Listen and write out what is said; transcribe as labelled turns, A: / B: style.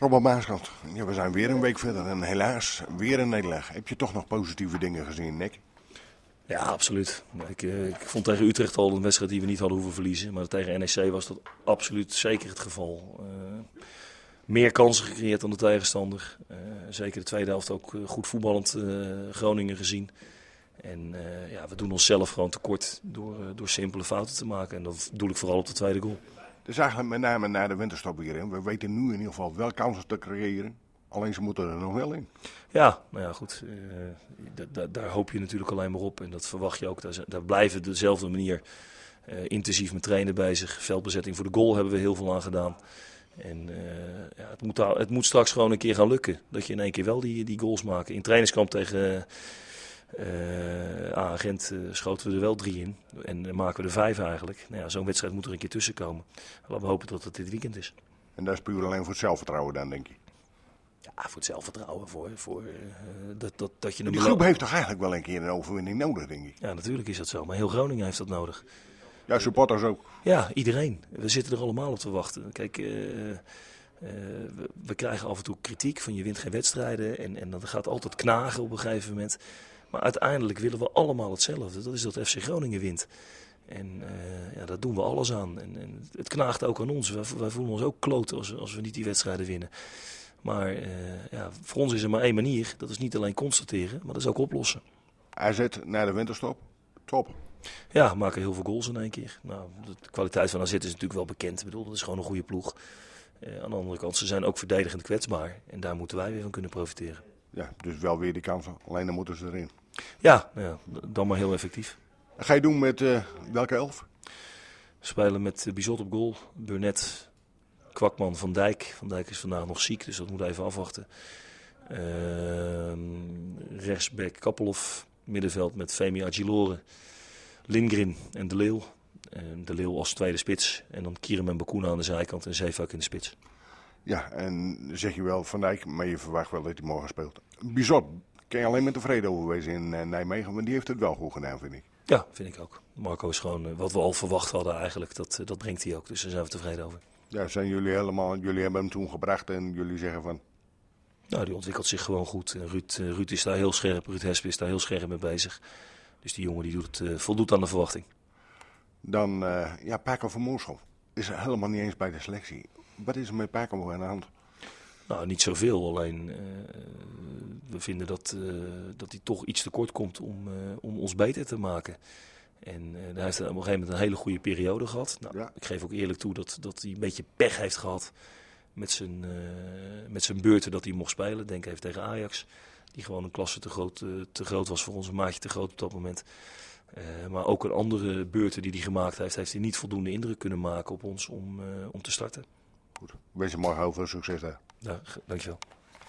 A: Robert Maaskant, ja, we zijn weer een week verder en helaas weer een nederlaag. Heb je toch nog positieve dingen gezien, Nick?
B: Ja, absoluut. Ik, eh, ik, vond tegen Utrecht al een wedstrijd die we niet hadden hoeven verliezen. Maar tegen NEC was dat absoluut zeker het geval. Uh, meer kansen gecreëerd dan de tegenstander. Uh, zeker de tweede helft ook goed voetballend Groningen gezien. En ja, we doen onszelf gewoon tekort door, door simpele fouten te maken. En dat doe ik vooral op de tweede goal.
A: Dus eigenlijk met name na de winterstop hierin. We weten nu in ieder geval wel kansen te creëren. Alleen ze moeten er nog wel in.
B: Ja, nou ja, goed. Uh, daar hoop je natuurlijk alleen maar op. En dat verwacht je ook. Daar, daar blijven dezelfde manier uh, intensief met trainen bezig. Veldbezetting voor de goal hebben we heel veel aan gedaan. En uh, ja, het, moet, het moet straks gewoon een keer gaan lukken. Dat je in één keer wel die, die goals maakt. In trainingskamp tegen uh, Agent uh, schoten we er wel drie in. En uh, maken we er vijf eigenlijk. Nou ja, Zo'n wedstrijd moet er een keer tussen komen. Laten we hopen dat het dit weekend is.
A: En dat is puur alleen voor het zelfvertrouwen dan, denk je?
B: Ja, voor het zelfvertrouwen. Voor, voor, dat, dat, dat je
A: Die groep heeft toch eigenlijk wel een keer een overwinning nodig, denk ik?
B: Ja, natuurlijk is dat zo. Maar heel Groningen heeft dat nodig.
A: Ja, supporters ook.
B: Ja, iedereen. We zitten er allemaal op te wachten. Kijk, we, we, krijgen af en toe kritiek van je wint geen wedstrijden. En, en dat gaat altijd knagen op een gegeven moment. Maar uiteindelijk willen we allemaal hetzelfde. Dat is dat FC Groningen wint. En uh, ja, daar doen we alles aan. En, en het knaagt ook aan ons. Wij, wij, voelen ons ook kloot als, als we niet die wedstrijden winnen. Maar uh, ja, voor ons is er maar één manier. Dat is niet alleen constateren, maar dat is ook oplossen.
A: AZ naar de winterstop, top.
B: Ja, maken heel veel goals in één keer. Nou, de kwaliteit van AZ is natuurlijk wel bekend. Ik bedoel, dat is gewoon een goede ploeg. Uh, aan de andere kant, ze zijn ook verdedigend kwetsbaar. En daar moeten wij weer van kunnen profiteren.
A: Ja, dus wel weer die kansen. Alleen dan moeten ze erin.
B: Ja, ja dan maar heel effectief.
A: En ga je doen met uh, welke elf?
B: Spelen met Bizot op goal, Burnett, Kwakman, Van Dijk. Van Dijk is vandaag nog ziek, dus dat moet even afwachten. Uh, rechtsback Kappelhoff, middenveld met Femi Agilore, Lindgren en De Leeuw. de Leeuw als tweede spits. En dan Kierum en Bakuna aan de zijkant en Zeefuik in de spits.
A: Ja, en zeg je wel Van Dijk, maar je verwacht wel dat hij morgen speelt. Bizot, kan je alleen met tevreden over wezen in uh, Nijmegen, want die heeft het wel goed gedaan, vind ik.
B: Ja, vind ik ook. Marco is gewoon uh, wat we al verwacht hadden eigenlijk, dat, uh, dat brengt hij ook. Dus daar zijn we tevreden over.
A: Ja, zijn jullie helemaal, jullie hebben hem toen gebracht en jullie zeggen van...
B: Nou, die ontwikkelt zich gewoon goed. En Ruud, Ruud is daar heel scherp, Ruud Hespe is daar heel scherp mee bezig. Dus die jongen die doet het, voldoet aan de verwachting.
A: Dan, ja, Paco van Moorschool is er helemaal niet eens bij de selectie. Wat is er met Paco aan de hand?
B: Nou, niet zoveel. Alleen uh, we vinden dat, uh, dat hij toch iets tekort komt om, uh, om ons beter te maken. En hij heeft op een gegeven moment een hele goede periode gehad. Nou, ja. Ik geef ook eerlijk toe dat, dat hij een beetje pech heeft gehad met zijn, met zijn beurten dat hij mocht spelen. Denk even tegen Ajax. Die gewoon een klasse te groot, te groot was voor ons, een maatje te groot op dat moment. maar ook een andere beurten die hij gemaakt heeft, heeft hij niet voldoende indruk kunnen maken op ons om, om te starten.
A: Goed. Ik wens je morgen heel veel succes daar.
B: Ja, dankjewel.